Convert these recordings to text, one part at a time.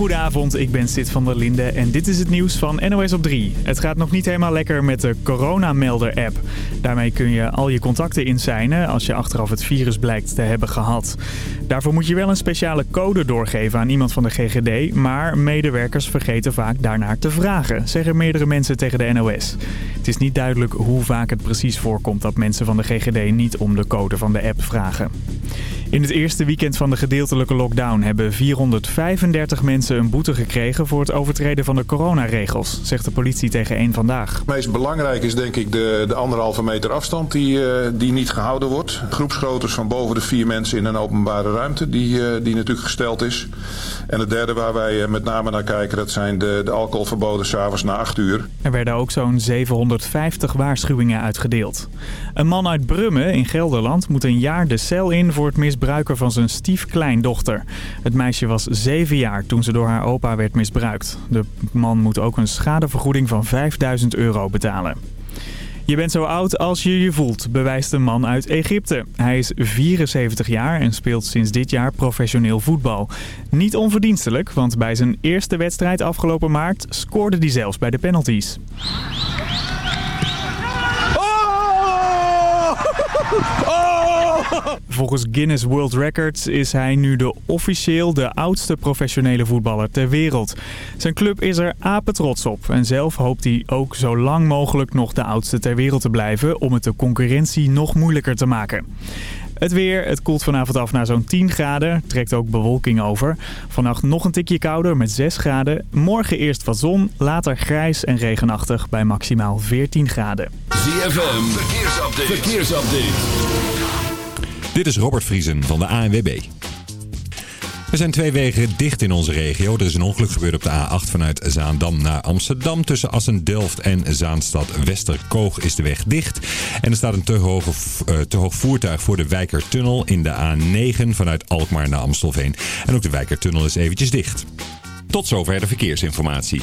Goedenavond, ik ben Sid van der Linde en dit is het nieuws van NOS op 3. Het gaat nog niet helemaal lekker met de coronamelder-app. Daarmee kun je al je contacten insignen als je achteraf het virus blijkt te hebben gehad. Daarvoor moet je wel een speciale code doorgeven aan iemand van de GGD... maar medewerkers vergeten vaak daarnaar te vragen, zeggen meerdere mensen tegen de NOS. Het is niet duidelijk hoe vaak het precies voorkomt dat mensen van de GGD niet om de code van de app vragen. In het eerste weekend van de gedeeltelijke lockdown hebben 435 mensen een boete gekregen voor het overtreden van de coronaregels, zegt de politie tegen één Vandaag. Het meest belangrijk is denk ik de, de anderhalve meter afstand die, uh, die niet gehouden wordt. Groepsgroottes van boven de vier mensen in een openbare ruimte die, uh, die natuurlijk gesteld is. En het derde waar wij met name naar kijken dat zijn de, de alcoholverboden s'avonds na 8 uur. Er werden ook zo'n 750 waarschuwingen uitgedeeld. Een man uit Brummen in Gelderland moet een jaar de cel in voor het misbruiken van zijn stiefkleindochter. Het meisje was 7 jaar toen ze door haar opa werd misbruikt. De man moet ook een schadevergoeding van 5000 euro betalen. Je bent zo oud als je je voelt, bewijst een man uit Egypte. Hij is 74 jaar en speelt sinds dit jaar professioneel voetbal. Niet onverdienstelijk, want bij zijn eerste wedstrijd afgelopen maart scoorde hij zelfs bij de penalties. Volgens Guinness World Records is hij nu de officieel de oudste professionele voetballer ter wereld. Zijn club is er apetrots op en zelf hoopt hij ook zo lang mogelijk nog de oudste ter wereld te blijven om het de concurrentie nog moeilijker te maken. Het weer, het koelt vanavond af naar zo'n 10 graden. Trekt ook bewolking over. Vannacht nog een tikje kouder met 6 graden. Morgen eerst wat zon, later grijs en regenachtig bij maximaal 14 graden. ZFM, verkeersupdate. verkeersupdate. Dit is Robert Vriesen van de ANWB. Er zijn twee wegen dicht in onze regio. Er is een ongeluk gebeurd op de A8 vanuit Zaandam naar Amsterdam. Tussen Assen-Delft en Zaanstad Westerkoog is de weg dicht. En er staat een te, hoge, te hoog voertuig voor de Wijkertunnel in de A9 vanuit Alkmaar naar Amstelveen. En ook de Wijkertunnel is eventjes dicht. Tot zover de verkeersinformatie.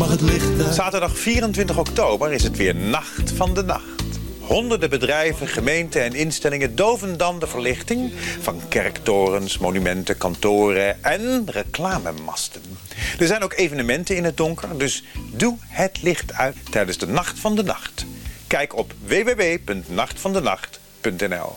Mag het licht uit? Zaterdag 24 oktober is het weer Nacht van de Nacht. Honderden bedrijven, gemeenten en instellingen doven dan de verlichting van kerktorens, monumenten, kantoren en reclamemasten. Er zijn ook evenementen in het donker, dus doe het licht uit tijdens de Nacht van de Nacht. Kijk op www.nachtvandenacht.nl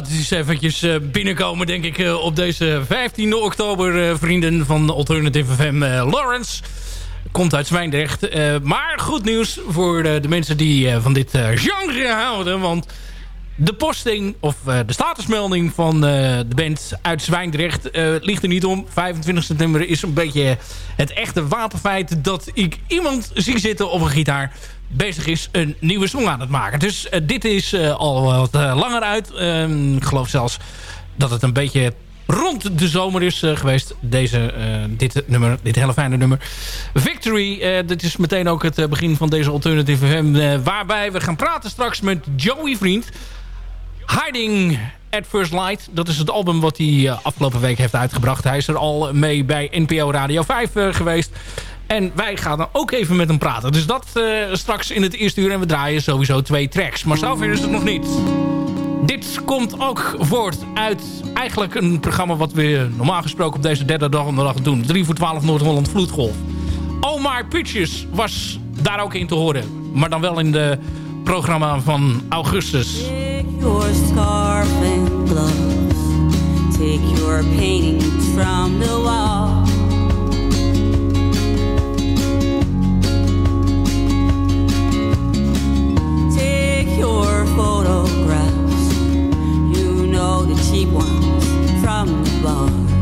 Dat is eventjes eh, binnenkomen, denk ik, eh, op deze 15 oktober. eh, vrienden van Alternative FM Lawrence. Komt uit Zwijndrecht. Maar goed nieuws voor de, mensen die van dit genre houden. Want de posting, of de statusmelding van de band uit Zwijndrecht... ligt er niet om. 25 september is een beetje het echte wapenfeit... dat ik iemand zie zitten op een gitaar bezig is een nieuwe song aan het maken. Dus eh, dit is eh, al wat eh, langer uit. Ehm, ik geloof zelfs dat het een beetje rond de zomer is geweest. Deze, dit nummer, dit hele fijne nummer. Victory, dit is meteen ook het begin van deze Alternative FM. waarbij we gaan praten straks met Joey Vriend. Hiding at First Light. Dat is het album wat hij afgelopen week heeft uitgebracht. Hij is er al mee bij NPO Radio 5 eh, geweest. En wij gaan dan ook even met hem praten. Dus dat eh, straks in het eerste uur. En we draaien sowieso twee tracks. Maar zover is het nog niet. Dit komt ook voort uit eigenlijk een programma... wat we normaal gesproken op deze derde dag onderdag doen. 3 voor 12 Noord-Holland Vloedgolf. Omar Pitches was daar ook in te horen. Maar dan wel in de programma van augustus. your scarf and gloves. Take your paintings from the wall. Your photographs. You know the cheap ones from the bar.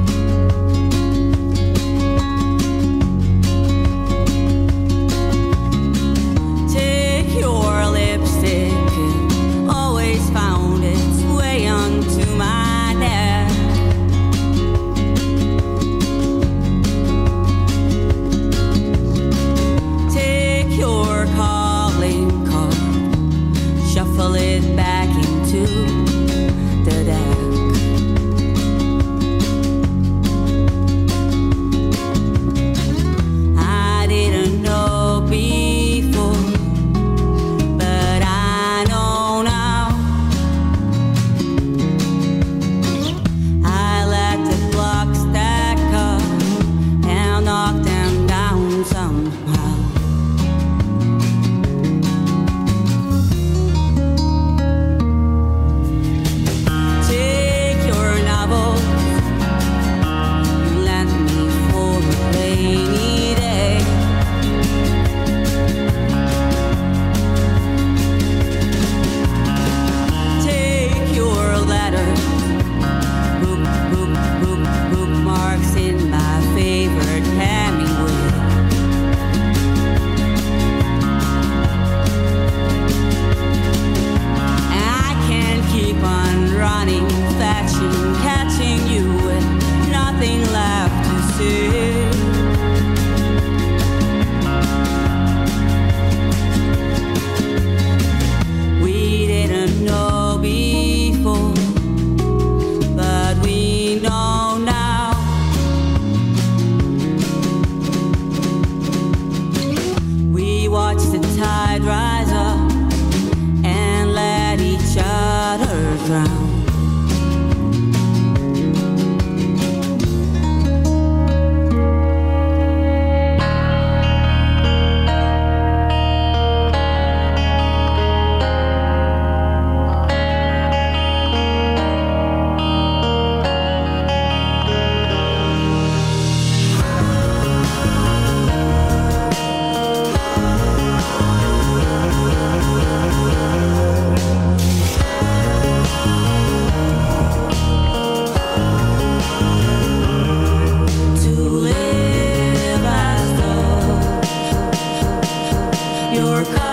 your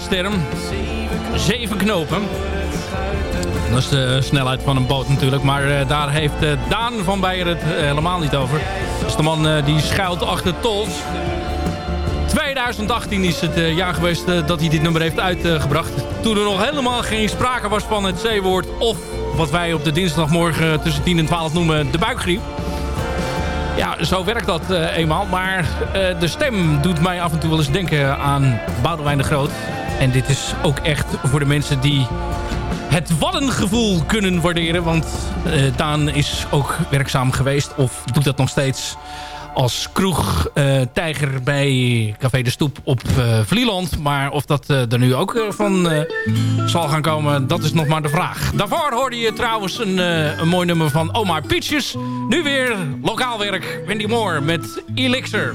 Scheepvaartsterm. Zeven knopen. Dat is de snelheid van een boot natuurlijk. Maar eh, daar heeft eh, Daan van Beijer het eh, helemaal niet over. Dat is de man die schuilt achter Tols. 2018 is het jaar geweest dat hij dit nummer heeft uitgebracht. Toen er nog helemaal geen sprake was van het C-woord... of wat wij op de dinsdagmorgen tussen 10 en 12 noemen de buikgriep. Ja, zo werkt dat eenmaal. Maar de stem doet mij af en toe wel eens denken aan Boudewijn de Groot. En dit is ook echt voor de mensen die het waddengevoel kunnen waarderen. Want eh, Daan is ook werkzaam geweest of doet dat nog steeds als kroegtijger bij Café de Stoep op eh Vlieland. Maar of dat eh, er nu ook eh, van eh, zal gaan komen, dat is nog maar de vraag. Daarvoor hoorde je trouwens een, eh, een mooi nummer van Omar Peaches. Nu weer lokaal werk, Wendy Moore met Elixir.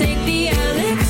Take the elixir,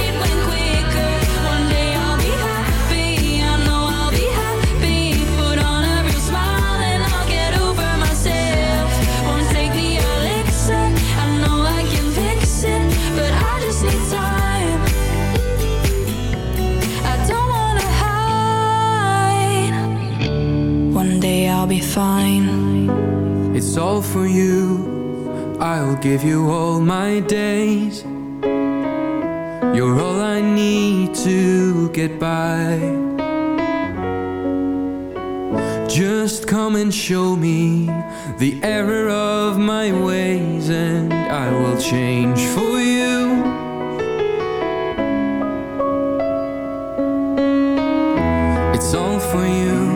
be fine. It's all for you. I'll give you all my days. You're all I need to get by. Just come and show me the error of my ways, and I will change for you. It's all for you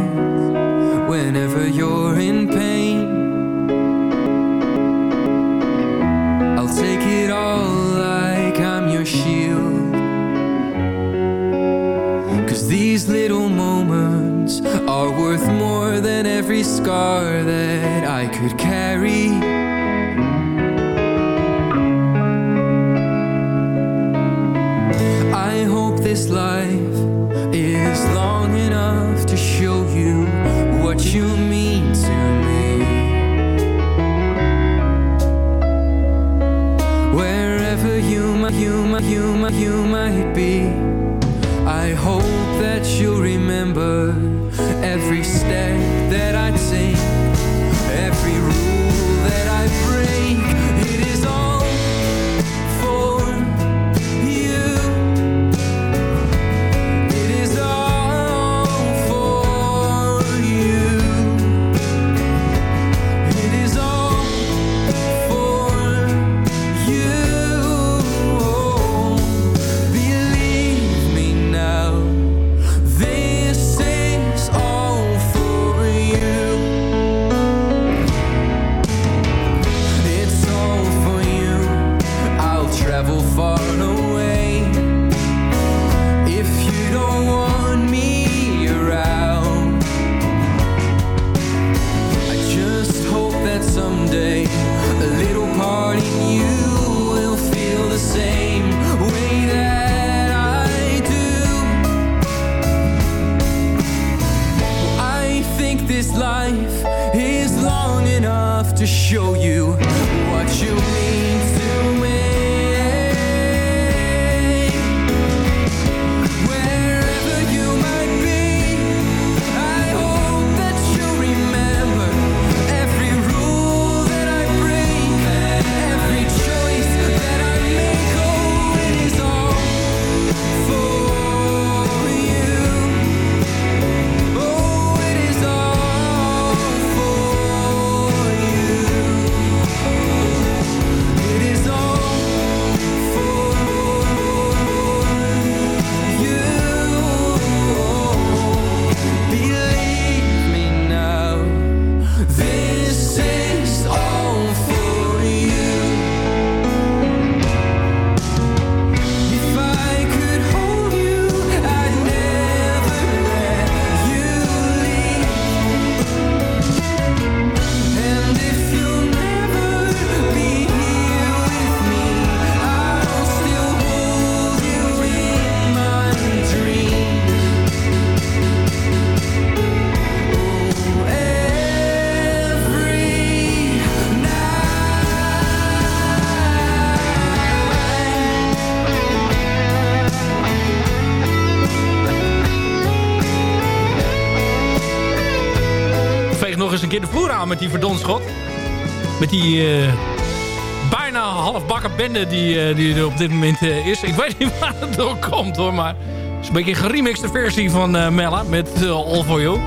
you what you mean verdonschot. Met die eh, bijna halfbakken bende die, eh, die er op dit moment eh, is. Ik weet niet waar het door komt hoor, maar... Het is een beetje een geremixte versie van Mella met All For You.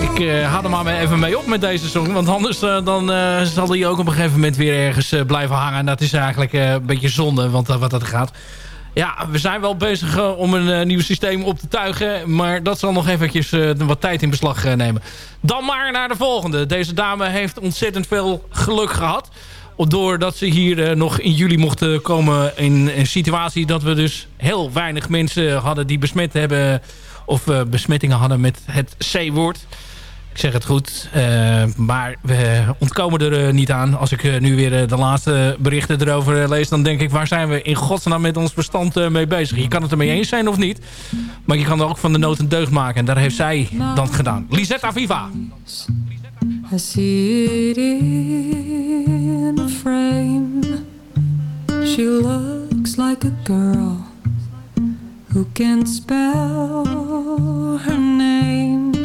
Ik eh haal er maar even mee op met deze song. Want anders dan, eh, zal hij ook op een gegeven moment weer ergens blijven hangen. En dat is eigenlijk een beetje zonde, want, wat dat gaat. Ja, we zijn wel bezig eh, om een eh, nieuw systeem op te tuigen. Maar dat zal nog eventjes eh, wat tijd in beslag nemen. Dan maar naar de volgende. Deze dame heeft ontzettend veel geluk gehad. Doordat ze hier nog in juli mochten komen in een situatie dat we dus heel weinig mensen hadden die besmet hebben. Of besmettingen hadden met het C-woord. Zeg het goed, eh, maar we ontkomen er eh, niet aan. Als ik eh, nu weer de laatste berichten erover lees... dan denk ik, waar zijn we in godsnaam met ons verstand eh, mee bezig? Je kan het ermee eens zijn of niet. Maar je kan er ook van de nood een deugd maken. En daar heeft zij dan gedaan. Lisetta Viva. I in frame. She looks like a girl who can spell her name.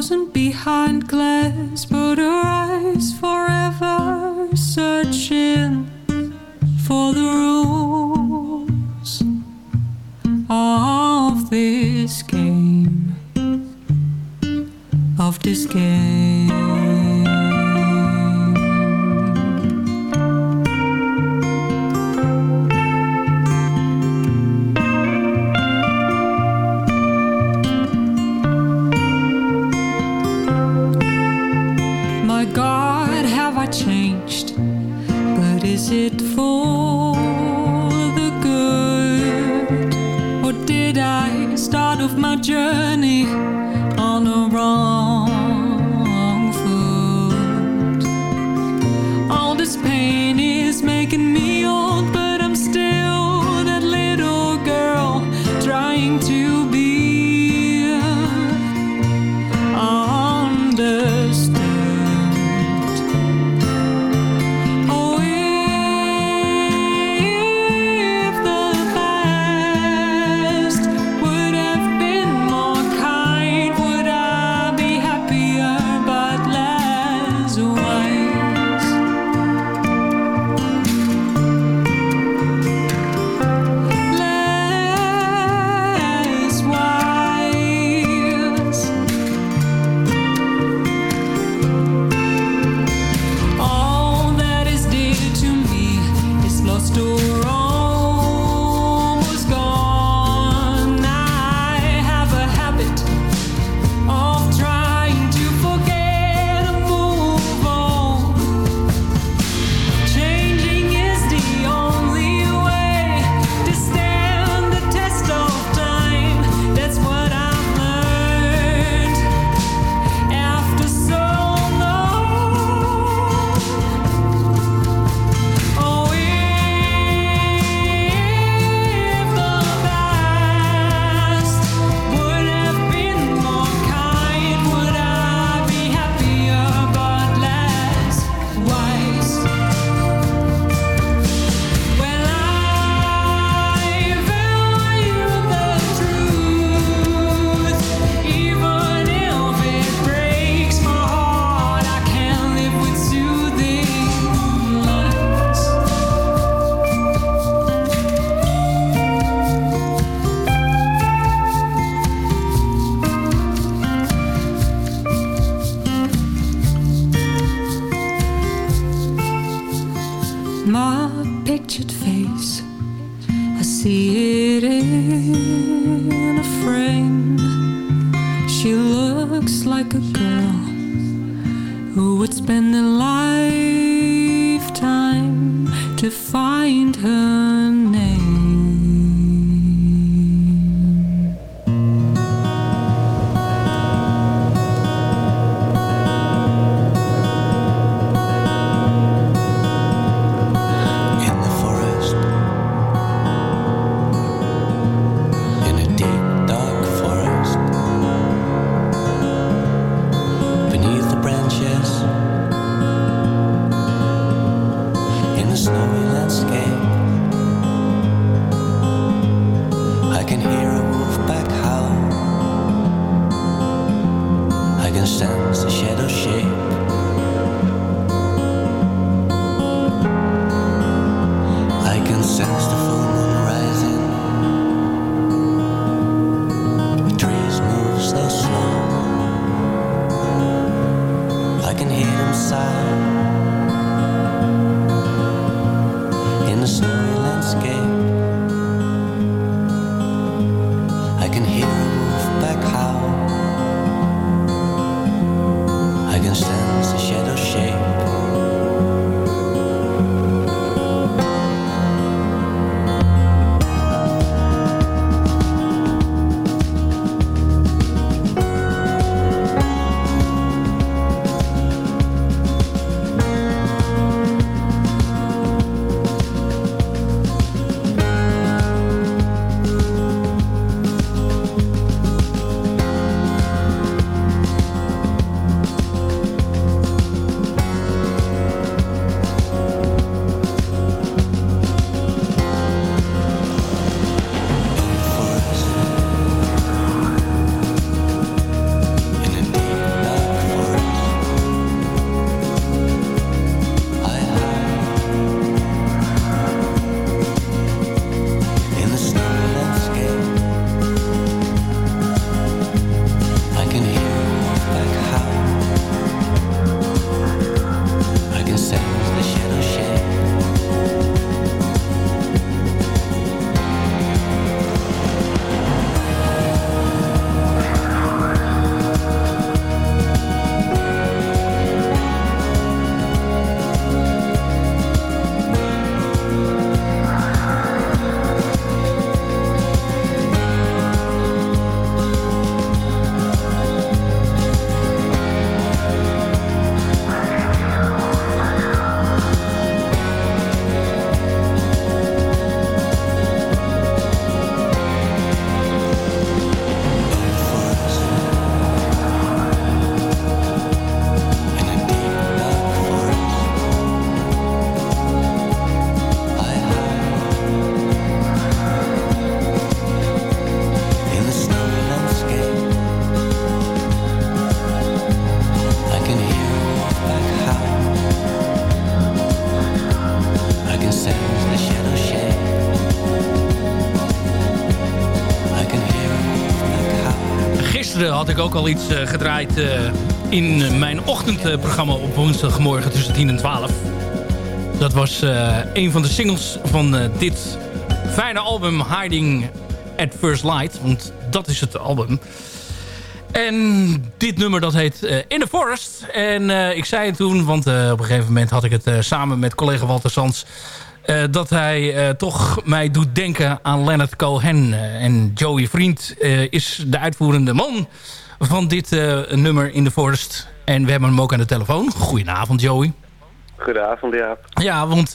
Frozen behind glass, but her eyes forever searching for the rules of this game of this game. But is it for the good? Or did I start off my journey in a frame. She looks like a girl who would spend a lifetime to find her had ik ook al iets eh, gedraaid eh, in mijn ochtendprogramma op woensdagmorgen tussen 10 en 12. Dat was eh, een van de singles van dit fijne album Hiding at First Light. Want dat is het album. En dit nummer dat heet In the Forest. En ik zei het toen, want op een gegeven moment had ik het samen met collega Walter Sands... eh, dat hij eh, toch mij doet denken aan Leonard Cohen. Eh, en Joey Vriend is de uitvoerende man van dit nummer In the Forest. En we hebben hem ook aan de telefoon. Goedenavond Joey. Goedenavond, ja. Ja, want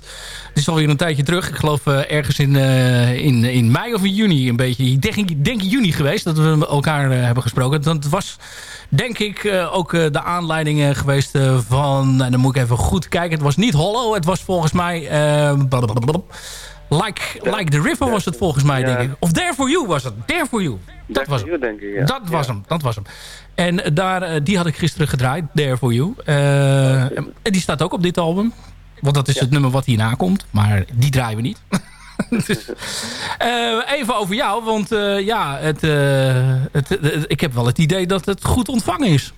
het is alweer een tijdje terug. Ik geloof eh, ergens in, eh, in, in mei of in juni een beetje. Ik denk, denk juni geweest dat we elkaar eh, hebben gesproken. Dat was denk ik ook de aanleiding geweest van... En dan moet ik even goed kijken. Het was niet Hollow. Het was volgens mij... blablabla. Like, like the River was het volgens mij, denk ik. Of There For You was het. There For You. Dat was hem. denk ik, ja. Dat was hem, dat was hem. En daar, eh, die had ik gisteren gedraaid, There For You. Eh, en die staat ook op dit album. Want dat is het nummer wat hierna komt. Maar die draaien we niet. dus, eh, even over jou, want ja, het, het, het- ik heb wel het idee dat het goed ontvangen is.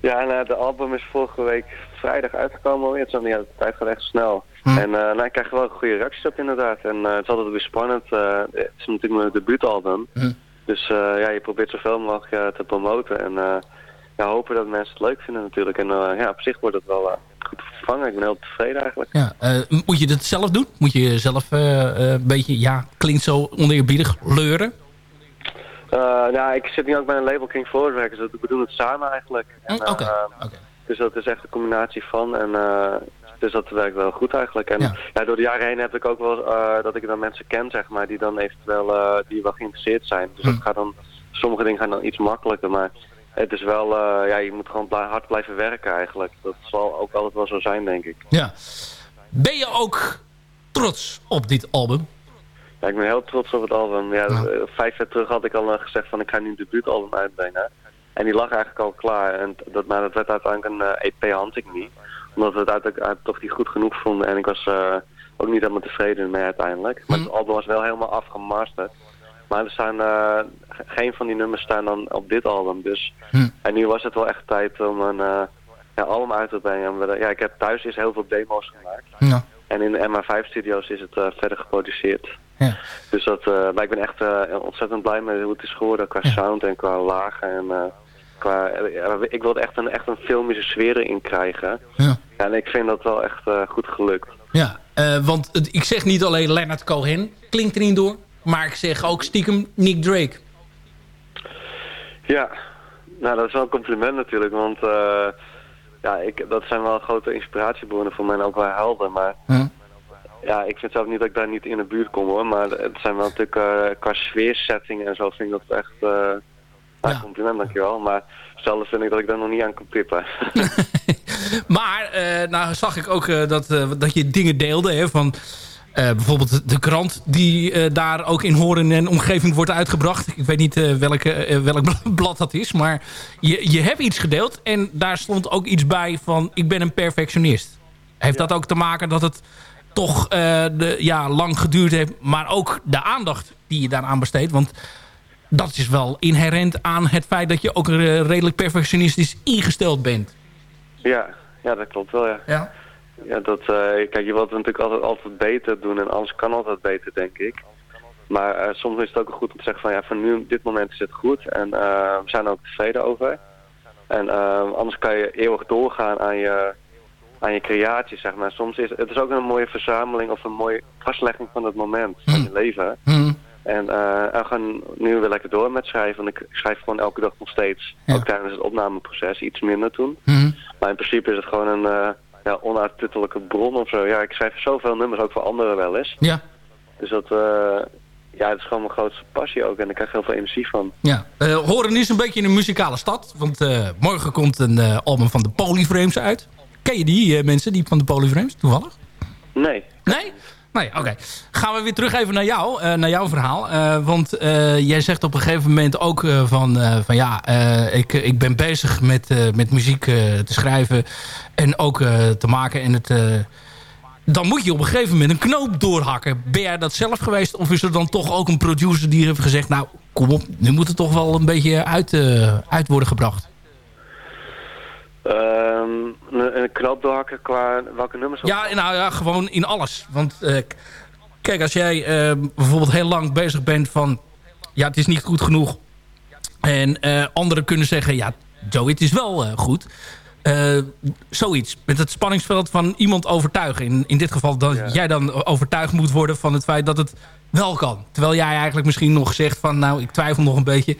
Ja, nou, de album is vorige week vrijdag uitgekomen alweer. Het is al niet uit de tijd gaat echt snel. Hm. En eh nou, ik krijg er wel goede reacties op inderdaad. En eh, het is altijd weer spannend. eh, het is natuurlijk mijn debuutalbum. Hm. Dus ja, je probeert zoveel mogelijk te promoten. En ja, hopen dat mensen het leuk vinden natuurlijk. En ja, op zich wordt het wel goed vervangen. Ik ben heel tevreden eigenlijk. Ja, moet je dat zelf doen? Moet je zelf een beetje, ja, klinkt zo oneerbiedig, leuren? Nou, ik zit nu ook bij een label King Forward dus We doen het samen eigenlijk. En, Hm, Oké, eh, Dus dat is echt een combinatie van. En, eh, dus dat werkt wel goed eigenlijk. En ja. door de jaren heen heb ik ook wel eh, dat ik dan mensen ken, zeg maar, die dan eventueel eh, die wel geïnteresseerd zijn. Dus Hm. dat gaat dan, sommige dingen gaan dan iets makkelijker. Maar het is wel, ja, je moet gewoon hard blijven werken eigenlijk. Dat zal ook altijd wel zo zijn, denk ik. Ja. Ben je ook trots op dit album? Ja, ik ben heel trots op het album. Ja, eh, Vijf jaar terug had ik al gezegd van ik ga nu een debuutalbum uitbrengen. En die lag eigenlijk al klaar. En dat, maar dat werd uiteindelijk een eh, EP Hunting Me. Omdat we het uiteindelijk uit- toch niet goed genoeg vonden. En ik was eh, ook niet helemaal tevreden mee uiteindelijk. Maar het album was wel helemaal afgemasterd. Maar er staan, eh, ge- geen van die nummers staan dan op dit album. Dus. En nu was het wel echt tijd om een, eh, ja, album uit wil brengen. Ja, ik heb thuis is heel veel demo's gemaakt. Ja. En in de MA5-studio's is het eh, verder geproduceerd. Ja. Dus dat, eh, maar ik ben echt eh, ontzettend blij met hoe het is geworden qua sound en qua lagen. En, eh, qua, eh, ik wilde echt een, echt een filmische sfeer erin krijgen. Ja. en ik vind dat wel echt eh, goed gelukt. Ja, eh, want het- ik zeg niet alleen Leonard Cohen, klinkt erin door. Maar ik zeg ook stiekem Nick Drake. Ja, nou dat is wel een compliment natuurlijk, want ja, ik, dat zijn wel grote inspiratiebronnen voor mij en ook wel helden. Maar Ja. ja, ik vind zelf niet dat ik daar niet in de buurt kom hoor, maar het zijn wel natuurlijk qua sfeersetting en zo vind ik dat echt nou, een compliment, dankjewel. Maar zelf vind ik dat ik daar nog niet aan kan tippen. Maar eh, nou zag ik ook eh, dat, eh, dat je dingen deelde. Hè, van bijvoorbeeld de krant die daar ook in Horen en omgeving wordt uitgebracht. Ik weet niet welke, welk blad dat is. Maar je, je hebt iets gedeeld. En daar stond ook iets bij van ik ben een perfectionist. Heeft dat ook te maken dat het toch de, ja, lang geduurd heeft. Maar ook de aandacht die je daaraan besteedt. Want dat is wel inherent aan het feit dat je ook eh, redelijk perfectionistisch ingesteld bent. Ja, ja, dat klopt wel, ja. Ja. Ja, dat, eh, kijk, je wilt het natuurlijk altijd, altijd beter doen en alles kan altijd beter, denk ik. Maar eh, soms is het ook goed om te zeggen van, ja, van nu op dit moment is het goed en we zijn er ook tevreden over. En anders kan je eeuwig doorgaan aan je, aan je creatie, zeg maar. Soms is het is ook een mooie verzameling of een mooie vastlegging van het moment van je leven. En, eh, en gaan nu weer lekker door met schrijven. Want ik schrijf gewoon elke dag nog steeds. Ook tijdens het opnameproces. Iets minder toen. Maar in principe is het gewoon een eh ja, onuitputtelijke bron of zo. Ja, ik schrijf zoveel nummers ook voor anderen wel eens. Ja. Dus dat, eh, ja, is gewoon mijn grootste passie ook. En ik krijg heel veel energie van. Ja. Eh, Horen is een beetje een muzikale stad. Want eh, morgen komt een eh, album van de Polyframes uit. Ken je die eh, mensen, die van de Polyframes, toevallig? Nee. Nee? Nee, oké. Gaan we weer terug even naar jou, eh, naar jouw verhaal. Eh, want eh, jij zegt op een gegeven moment ook van, van ja, ik, ik ben bezig met, met muziek te schrijven en ook te maken. En het, dan moet je op een gegeven moment een knoop doorhakken. Ben jij dat zelf geweest? Of is er dan toch ook een producer die heeft gezegd... nou, kom op, nu moet het toch wel een beetje uit, uit worden gebracht? Ehm, een, een knoop doorhakken qua welke nummers? Ja, nou ja, gewoon in alles. Want eh, kijk, als jij eh, bijvoorbeeld heel lang bezig bent van... ja, het is niet goed genoeg. En eh, anderen kunnen zeggen, ja, Joe, het is wel eh, goed. Zoiets. Met het spanningsveld van iemand overtuigen. In, in dit geval dat jij dan overtuigd moet worden van het feit dat het wel kan. Terwijl jij eigenlijk misschien nog zegt van... nou, ik twijfel nog een beetje.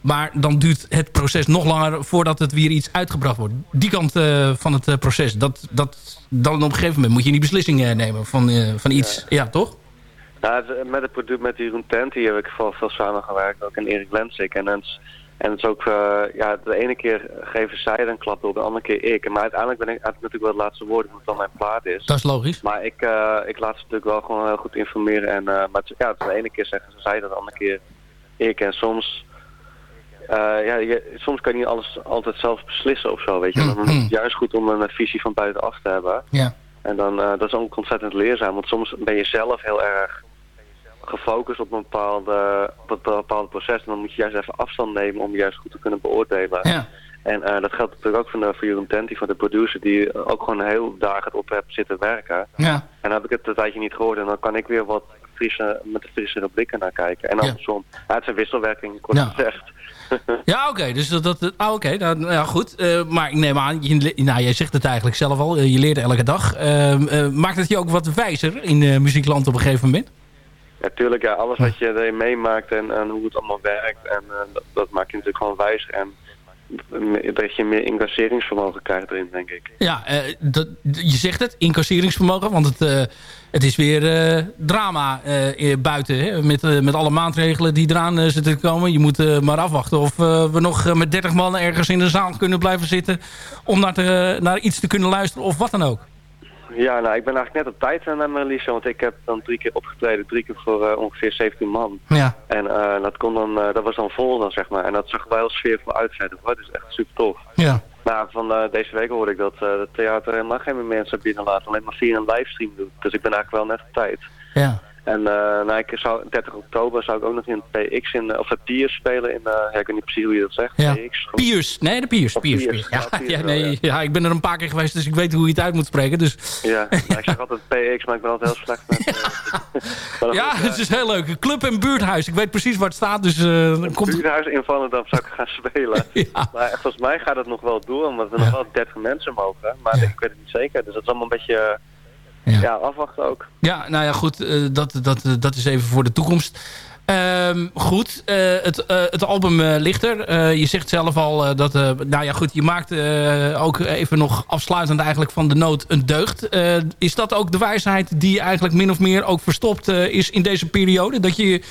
Maar dan duurt het proces nog langer voordat het weer iets uitgebracht wordt. Die kant eh, van het eh, proces. Dat, dat, dan op een gegeven moment moet je die beslissing eh, nemen van, van iets. Ja, toch? Nou, het- met het product met Jeroen Tenti heb ik veel, veel samengewerkt. Ook en Erik Lensik. En, het is- en het is ook, ja, de ene keer geven zij een klap op, de andere keer ik. Maar uiteindelijk ben ik heb ik natuurlijk wel het laatste woord, omdat het dan mijn plaat is. Dat is logisch. Maar ik, ik laat ze natuurlijk wel gewoon heel goed informeren. En, maar ja, de ene keer zeggen ze zij dat, de andere keer ik. En soms, eh, ja, je, soms kan je niet alles altijd zelf beslissen of zo, weet je. Dan is het juist goed om een visie van buitenaf te hebben. Ja. En dan, eh, dat is ook ontzettend leerzaam, want soms ben je zelf heel erg gefocust op een bepaalde, op een bepaald proces. En dan moet je juist even afstand nemen om juist goed te kunnen beoordelen. Ja. En eh, dat geldt natuurlijk ook voor, de, voor Jeroen voor de producer, die ook gewoon heel dagen op heeft zitten werken. Ja. En dan heb ik het een tijdje niet gehoord en dan kan ik weer wat frisse, met de frissere blikken naar kijken. En andersom. Ja, het is een wisselwerking, kort gezegd. Ja, oké. Dus dat, dat, ah, oké. nou, nou ja, goed. Eh, maar ik neem aan, je, nou, jij zegt het eigenlijk zelf al. eh, je leert elke dag. Ehm, eh, maakt het je ook wat wijzer in muziekland op een gegeven moment? Natuurlijk, ja, alles wat je meemaakt en, hoe het allemaal werkt, en, dat, dat maakt je natuurlijk gewoon wijzer. En dat je meer incasseringsvermogen krijgt erin, denk ik. Ja, eh, dat, je zegt het, incasseringsvermogen. Want het, eh, het is weer eh, drama buiten. Hè, met, met alle maatregelen die eraan zitten te komen. Je moet maar afwachten of we nog met 30 man ergens in de zaal kunnen blijven zitten. Om naar, te, naar iets te kunnen luisteren of wat dan ook. Ja, nou, ik ben eigenlijk net op tijd eh, naar mijn release, want ik heb dan drie keer opgetreden, drie keer voor eh, ongeveer 17 man. Ja. En eh, dat, kon dan, eh, dat was dan vol dan, zeg maar. En dat zag er wel sfeervol uit. zei Dat is echt super tof. Ja. Nou, van eh, deze week hoorde ik dat eh het theater helemaal geen meer mensen binnenlaat. Alleen maar via een livestream doet. Dus ik ben eigenlijk wel net op tijd. Ja. En eh, nou, ik zou, 30 oktober zou ik ook nog in PX in, eh, of het Piers spelen in, eh, ja, ik weet niet precies hoe je dat zegt. Ja. PX. Piers. Nee, de Piers. Piers. Piers. Ja, Ja, Piers ja, wel, nee, ja, ik ben er een paar keer geweest, dus ik weet hoe je het uit moet spreken. Dus. Ja, nou, ik zeg altijd PX, maar ik ben altijd heel slecht met... eh, Ja, het is heel leuk. Club en buurthuis. Ik weet precies waar het staat, dus dan komt... buurthuis in Volendam zou ik gaan spelen. Maar volgens mij gaat het nog wel door, omdat er nog wel 30 mensen mogen. Maar ik weet het niet zeker, dus dat is allemaal een beetje eh, ja. afwachten ook. Ja, nou ja, goed. eh, dat, dat, eh, dat is even voor de toekomst. Ehm, goed, eh, het, het album ligt er. Je zegt zelf al dat... nou ja, goed, je maakt ook even nog afsluitend eigenlijk van de nood een deugd. Is dat ook de wijsheid die eigenlijk min of meer ook verstopt is in deze periode? Dat je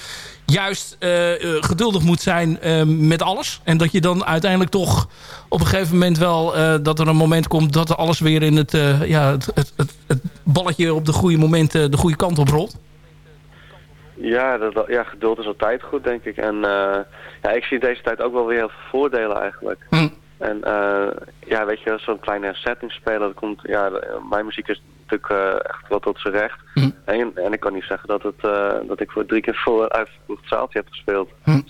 juist eh, eh, geduldig moet zijn eh, met alles. En dat je dan uiteindelijk toch op een gegeven moment wel... eh, dat er een moment komt dat alles weer in het, eh, ja, het, het, het, het balletje op de goede moment eh, de goede kant op rolt. Ja, dat, ja, geduld is altijd goed, denk ik. En ja, ik zie deze tijd ook wel weer heel veel voordelen eigenlijk. En eh, ja, weet je, zo'n kleine setting spelen, dat komt, ja, mijn muziek is natuurlijk eh, echt wel tot zijn recht. En, en ik kan niet zeggen dat, het, eh, dat ik voor drie keer voor uitverkocht zaaltje heb gespeeld.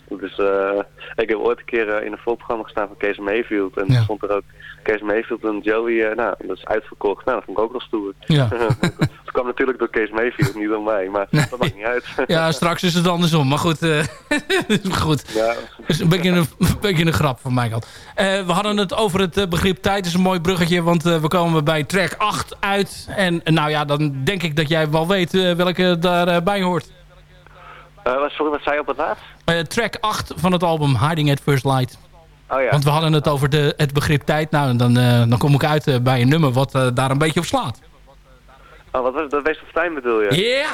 Dus eh, ik heb ooit een keer in een voorprogramma gestaan van Kees Mayfield. En er stond er ook Kees Mayfield en Joey, eh, nou, dat is uitverkocht. Nou, dat vond ik ook wel stoer. Ja. Het kwam natuurlijk door Kees Mayfield, niet door mij, maar dat maakt niet uit. Ja, straks is het andersom. Maar goed, eh, goed. Ja. is een beetje een, een beetje een grap van mijn kant. Eh, we hadden het over het begrip tijd. is een mooi bruggetje, want we komen bij track 8 uit. En nou ja, dan denk ik dat jij wel weet welke daarbij bij hoort. Wat- sorry, wat zei je op het laatst? Track 8 van het album Hiding at First Light. Oh ja. Want we hadden het over de, het begrip tijd. Nou, dan, eh, dan kom ik uit eh, bij een nummer wat eh, daar een beetje op slaat. Oh, wat was het? Dat Wees of Time bedoel je? Ja!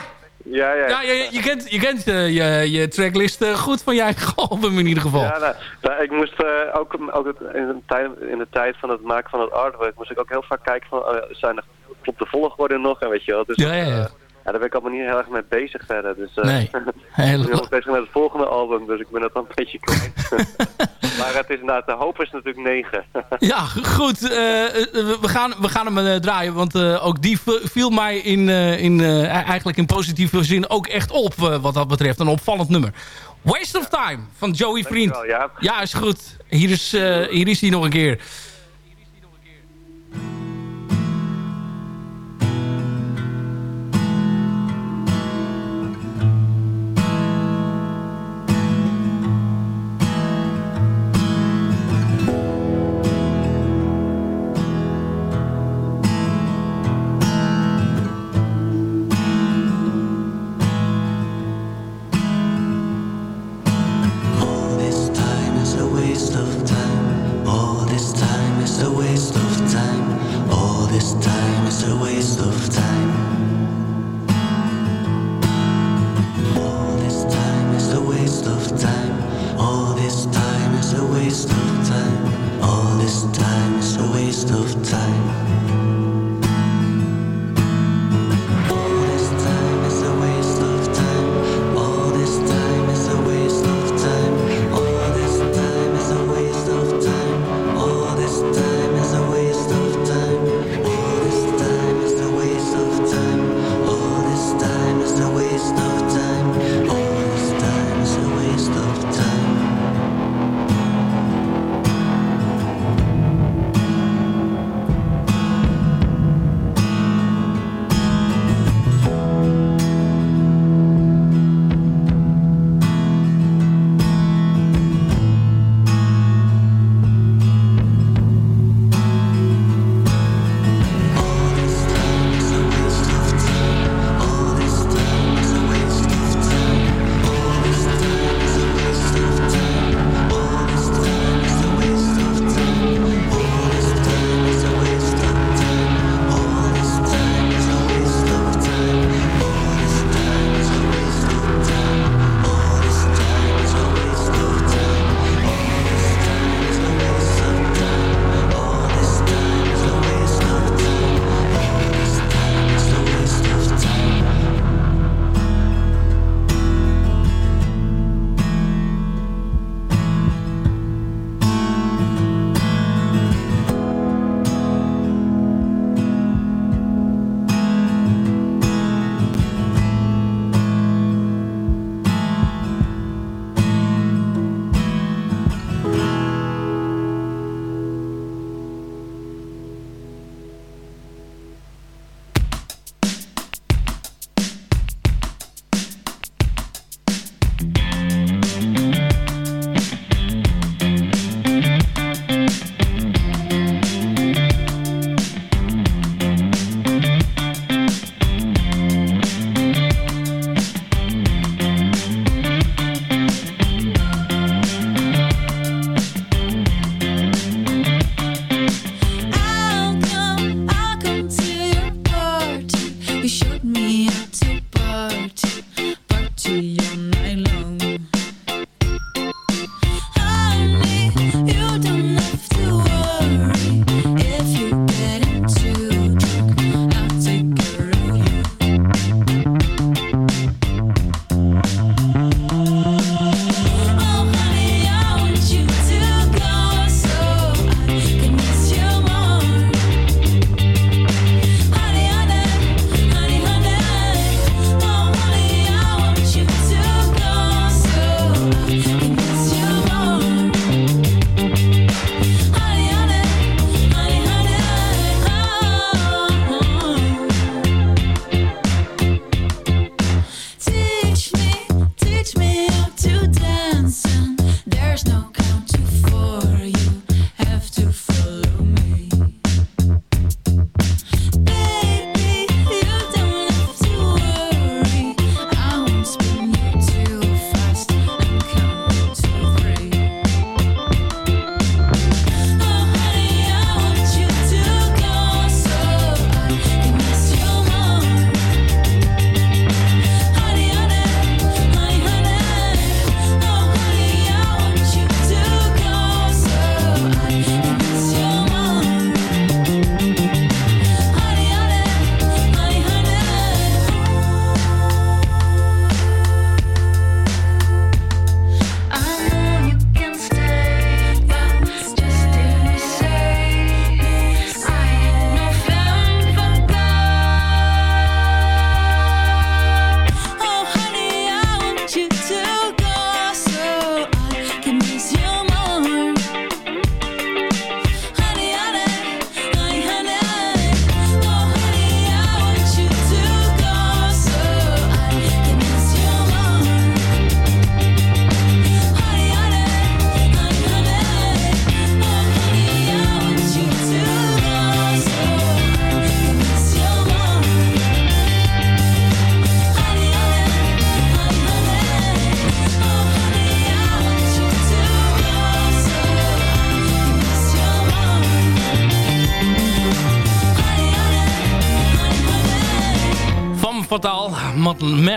Ja, ja. Ja, je, je kent, je, kent je, je tracklist goed van je eigen album in ieder geval. Ja, nou, nou, ik moest ook, ook in, de tijd, in de tijd van het maken van het artwork, moest ik ook heel vaak kijken van, zijn er, klopt de volgorde nog en weet je wel. Dus, Ja, ja, ja. Ja, daar ben ik allemaal niet heel erg mee bezig verder. Dus, eh, Nee. ik ben Helemaal. nog bezig met het volgende album, dus ik ben dat dan een beetje kwijt. maar het is inderdaad, de hoop is natuurlijk 9. Ja, goed. eh, eh, we, gaan, we gaan hem draaien. Want ook die viel mij in, in, eh, eigenlijk in positieve zin ook echt op. wat dat betreft. Een opvallend nummer. Waste of Time van Joey Vriend. Dankjewel. Ja, is goed. Hier is, hier is hij nog een keer.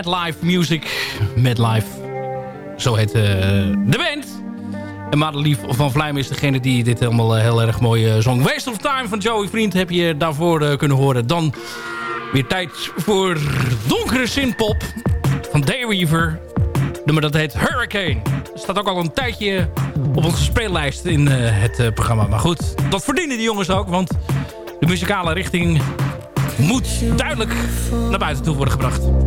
Life Music. Life. Zo heet eh, de band. En Madelief van Vlijm is degene die dit helemaal eh, heel erg mooi eh, zong. Waste of Time van Joey Vriend heb je daarvoor kunnen horen. Dan weer tijd voor donkere synthpop van Dayweaver. Nummer dat heet Hurricane. Staat ook al een tijdje op onze speellijst in het programma. Maar goed, dat verdienen die jongens ook. Want de muzikale richting moet duidelijk naar buiten toe worden gebracht.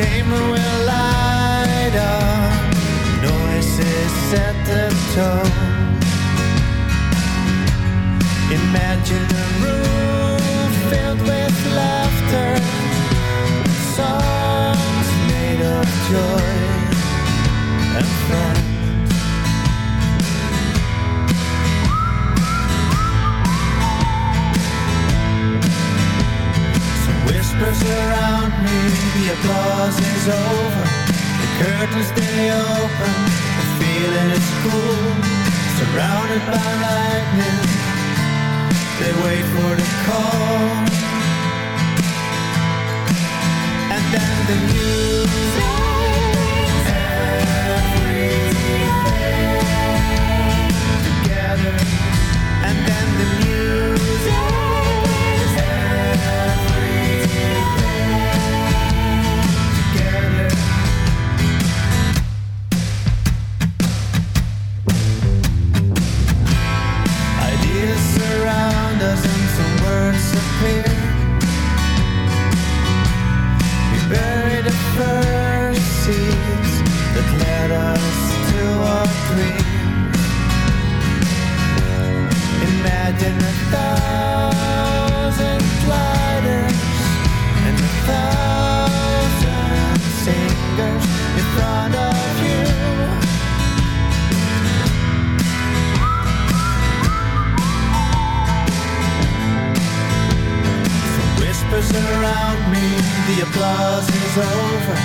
chamber will light up, noises set the tone. Imagine a room filled with laughter, songs made of joy and fun. Whispers around the applause is over. The curtains stay open, the feeling is cool. Surrounded by lightning, they wait for the call. And then the news. Around me, the applause is over.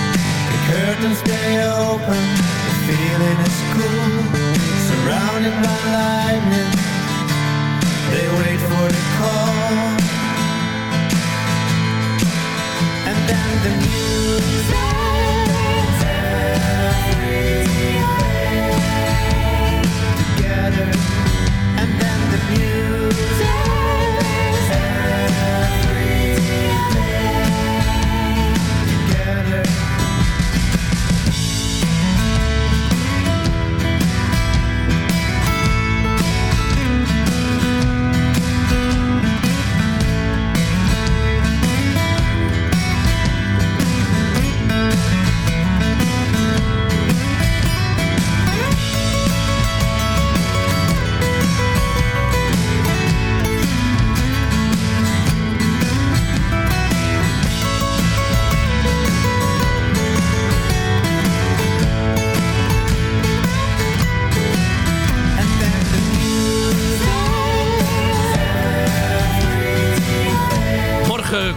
The curtains stay open, the feeling is cool. Surrounded by lightning, they wait for the call. And then the music. Together, and then the music.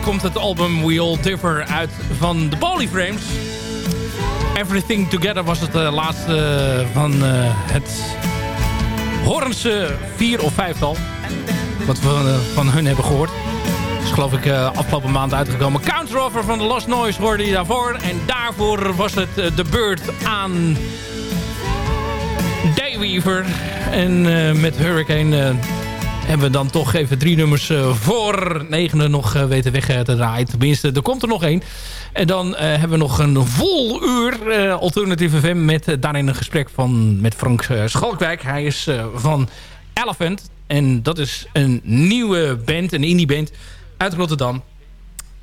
Komt het album We All Differ uit van de Polyframes. Everything Together was het eh, laatste van eh, het Hoornse vier of vijftal. Wat we eh, van hun hebben gehoord. is geloof ik eh, afgelopen maand uitgekomen. Counteroffer van de Lost Noise hoorde je daarvoor. En daarvoor was het eh, de beurt aan Dayweaver. En eh, met Hurricane eh, hebben we dan toch even drie nummers eh, voor negende nog eh, weten weg te draaien. Tenminste, er komt er nog één. En dan eh, hebben we nog een vol uur Alternative FM met daarin een gesprek van, met Frank Schalkwijk. Hij is van Elephant. En dat is een nieuwe band, een indie band uit Rotterdam.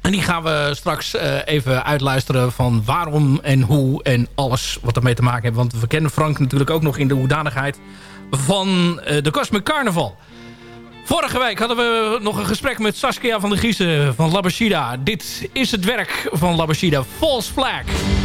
En die gaan we straks even uitluisteren van waarom en hoe en alles wat ermee te maken heeft. Want we kennen Frank natuurlijk ook nog in de hoedanigheid van de Cosmic Carnival. Vorige week hadden we nog een gesprek met Saskia van der Giezen van Labashida. Dit is het werk van Labashida, False Flag.